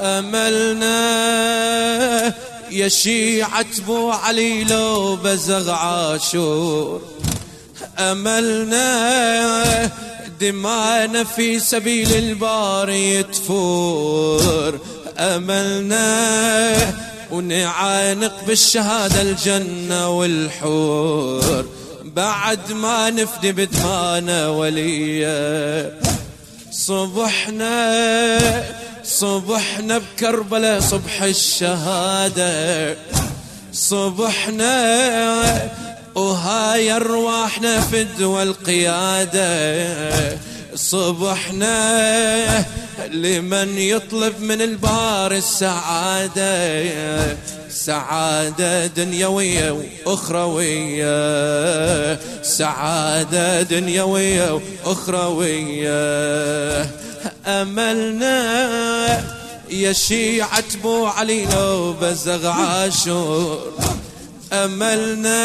أملنا. يا شيعة بو علي لو بزغ عاشور. أملنا. دمانا في سبيل الباري تفور أملنا. ونعانق بالشهادة الجنة والحور. بعد ما نفدي بدمانا وليا. صبحنا. صبحنا بكربلاء صبح الشهادة. صبحنا وهاي أرواحنا فدوى القيادة. صبحنا لمن يطلب من البار السعادة. سعادة دنيوية وأخروية. سعادة دنيوية وأخروية. أملنا يا شيعة بو علي لو بزغ عاشور. أملنا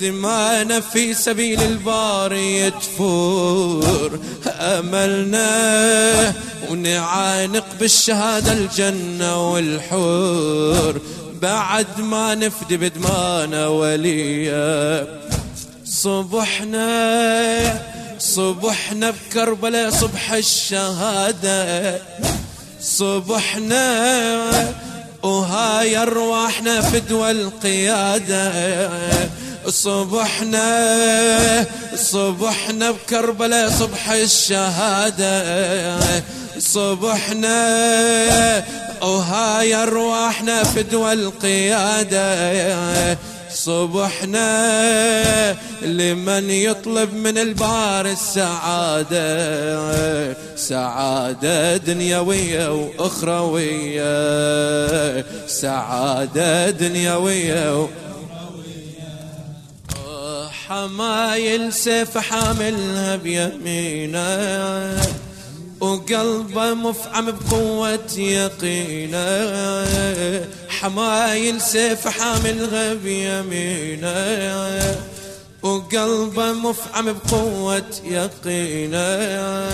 دمانا في سبيل الباري تفور أملنا ونعانق بالشهادة الجنة والحور. بعد ما نفدي بدمانا وليا. صبحنا صبحنا بكربلاء صبح الشهادة. صبحنا وهاي أرواحنا فدوى القيادة. صبحنا صبحنا بكربلاء صبح الشهادة. صبحنا وهاي أرواحنا فدوى القيادة. صبحنا لمن يطلب من البار السعادة. سعادة دنيوية وأخروية. سعادة دنيوية. حمايل سيف حاملها بيمينه. وقلبه مفعم بقوة يقينه. حمايل سيف حاملها بيمينه وقلبه مفعم بقوة يقينه.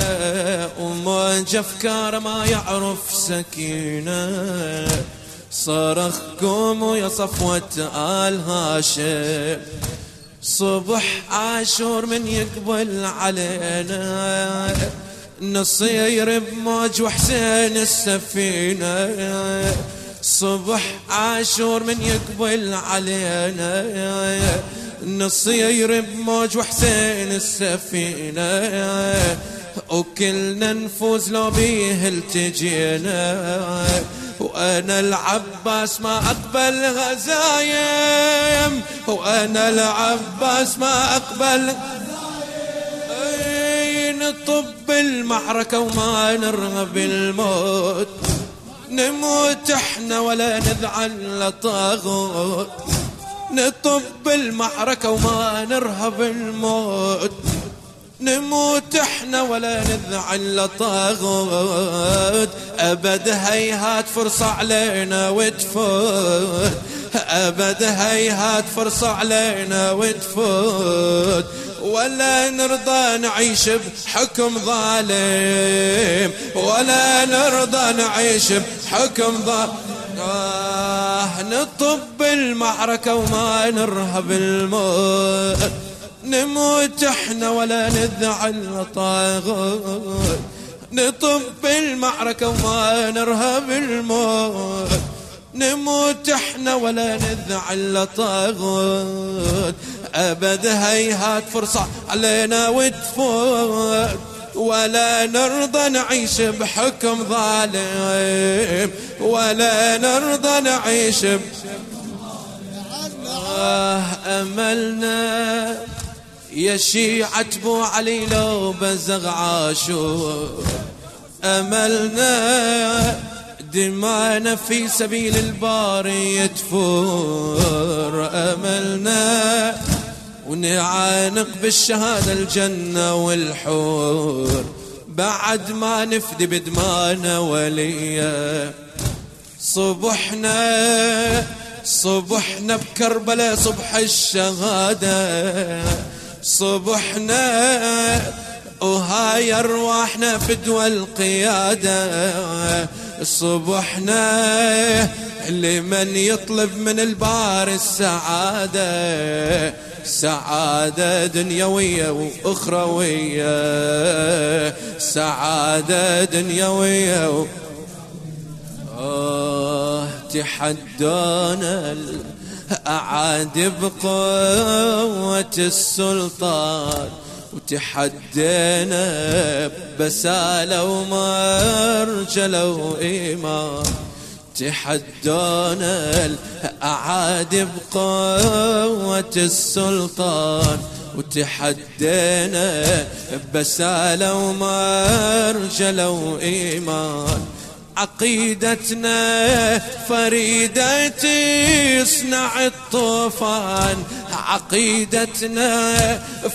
وموج أفكاره ما يعرف سكينه. صرخ قوموا يا صفوة آل هاشم. صبح عاشور من يقبل علينا. نصير بموج وحسين السفينة. صبح عاشور من يقبل علينا. نصير بموج وحسين السفينة. وكلنا نفوز لو بيه التجينا. وأنا العباس ما أقبل غزايم. وأنا العباس ما أقبل نطب المعركة وما نرغب الموت؟ نموت إحنا ولا نذعن لطاغوت. نطب المعركة وما نرهب الموت. نموت إحنا ولا نذعن لطاغوت. أبد هيهات فرصة علينا وتفوت. أبد هيهات فرصة علينا وتفوت. ولا نرضى نعيش بحكم ظالم. ولا نرضى نعيش بحكم ظالم آه نطب المعركة وما نرهب الموت. نموت إحنا ولا نذعل طاغوت نطب المعركة وما نرهب الموت. نموت إحنا ولا نذعل طاغوت أبد هيهات فرصة علينا وتفوت. ولا نرضى نعيش بحكم ظالم. ولا نرضى نعيش آه أملنا. يا شيعة بو علي لو بزغ عاشور أملنا. دمانا في سبيل الباري تفور أملنا. ونعانق بالشهادة الجنة والحور. بعد ما نفدي بدمانا وليا. صبحنا صبحنا بكربلاء صبح الشهادة. صبحنا وهاي أرواحنا فدوى القيادة. صبحنا لمن يطلب من البار السعادة سعادة دنيوية وأخروية سعادة دنيوية. آه تحدانا الأعادي بقوة السلطان وتحدينا بسالة ومرجلة وإيمان تحدونا الأعادي بقوة السلطان. وتحدينا بسالة ومرجلة وإيمان عقيدتنا فريدة تصنع الطوفان. عقيدتنا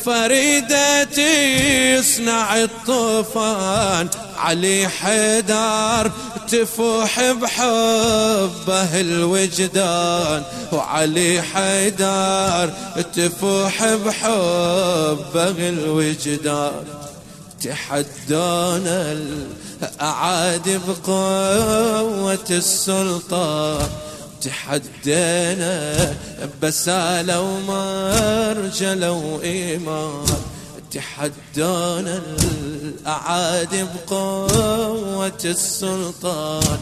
فريدة تصنع الطوفان. علي حيدر تفوح بحبه الوجدان. وعلي حيدر تفوح بحبه الوجدان. تحدانا الأعادي بقوة السلطان تحدينا بسالة ومرجلة وإيمان تحدانا الأعادي بقوة السلطان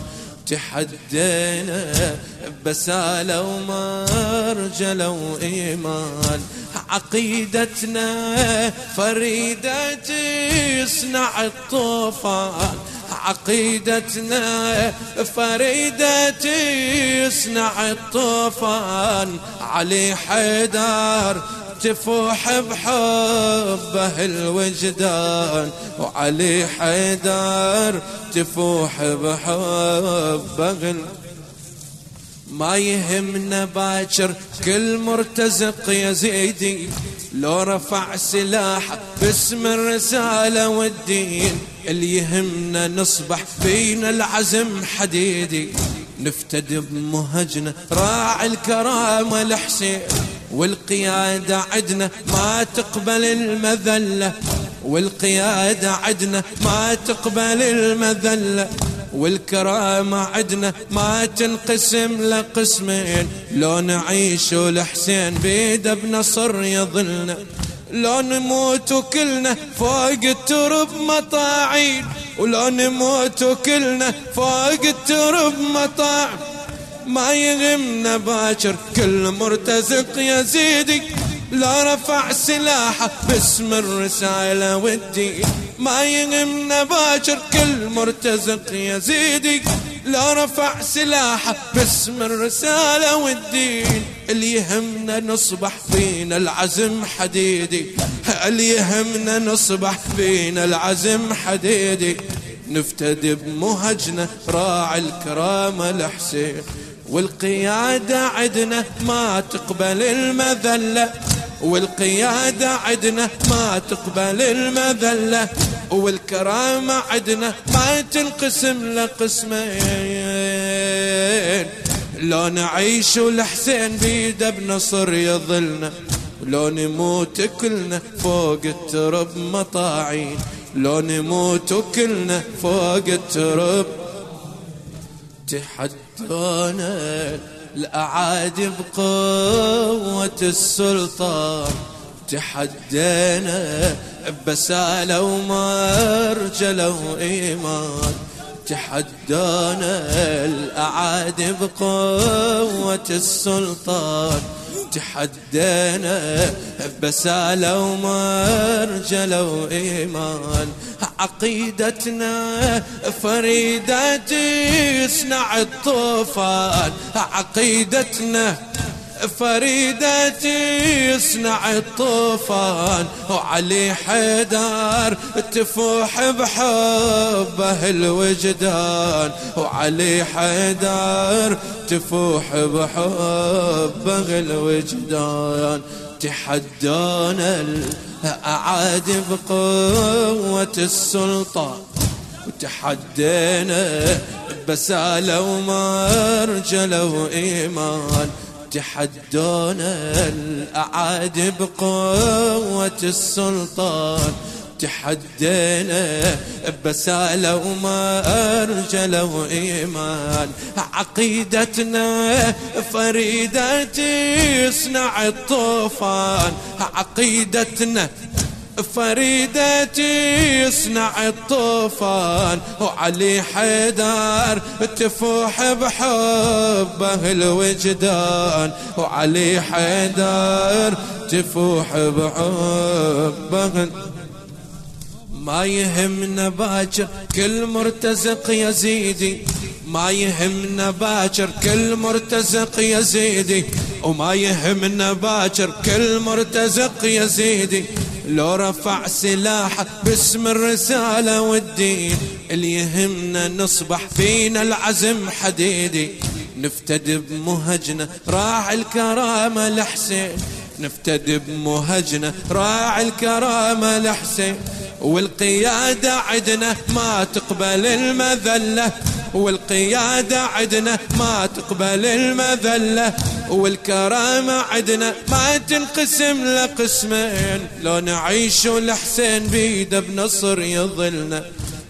تحدينا بسالة ومرجلة وإيمان عقيدتنا فريدة تصنع الطوفان. عقيدتنا فريدة تصنع الطوفان. علي حيدر تفوح بحبه الوجدان وعلي حيدر تفوح بحبه ما يهمنا باكر كل مرتزق يزيدي لو رفع سلاح باسم الرسالة والدين اللي يهمنا نصبح فينا العزم حديدي. نفتدي بمهجنا راعي الكرامة الحسين. والقيادة عدنا ما تقبل المذلة. والقيادة عدنا ما تقبل المذلة. والكرامة عدنا ما تنقسم لقسمين. لو نعيش والحسين بيده بنصر يظلنا. لو نموت كلنا فوق الترب مطاعين. ولو نموت كلنا فوق الترب مطاعين. ما يهمنا باكر كل مرتزق يزيدي. لا رفع سلاحه باسم الرسالة والدين ما يهمنا باكر كل مرتزق يزيدي. لا رفع سلاحه باسم الرسالة والدين اللي يهمنا نصبح فينا العزم حديدي. اللي يهمنا نصبح فينا العزم حديدي. نفتدي بمهجنا راعي الكرامة الحسين. والقيادة عدنا ما تقبل المذلة. والقيادة عدنا ما تقبل المذلة. والكرامة عدنا ما تنقسم لقسمين. لو نعيش الحسين بيده بنصر يظلنا. لو نموت كلنا فوق الترب مطاعين. لو نموت كلنا فوق الترب. تحدونا الأعادي بقوة السلطان تحدينا بسالة ومرجلة وإيمان تحدانا الأعادي بقوة السلطان تحدينا بسالة ومرجلة وإيمان عقيدتنا فريدة تصنع الطوفان عقيدتنا فريدة يصنع الطوفان وعلي حيدر تفوح بحبه الوجدان وعلي حيدر تفوح بحبه الوجدان تحدانا الأعادي بقوة السلطان وتحدينا بسالة ومرجلة وإيمان تحدونا الأعادي بقوة السلطان. تحدينا بسالة وما أرجلوا إيمان عقيدتنا فريدة تصنع الطوفان. عقيدتنا فريدتي يصنع الطوفان وعلي حيدر تفوح بحبه الوجدان وعلي حيدر تفوح بحبه ما يهمنا باكر كل مرتزق يزيدي ما يهمنا باكر كل مرتزق يزيدي وما يهمنا باكر كل مرتزق يزيدي لو رفع سلاحه باسم الرسالة والدين اللي يهمنا نصبح فينا العزم حديدي. نفتد بمهجنا راعي الكرامة لحسين نفتد بمهجنا راعي الكرامة لحسين والقيادة عدنا ما تقبل المذلة. والقيادة عدنا ما تقبل المذلة. والكرامة عدنا. ما تنقسم لقسمين لو نعيش الحسين بيده بنصر يظلنا.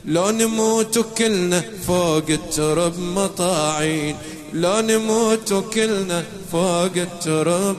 لو نموت كلنا فوق الترب مطاعين. لو نموت كلنا فوق الترب